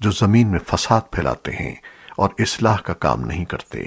جو زمین میں فساد پھیلاتے ہیں اور اصلاح کا کام نہیں کرتے۔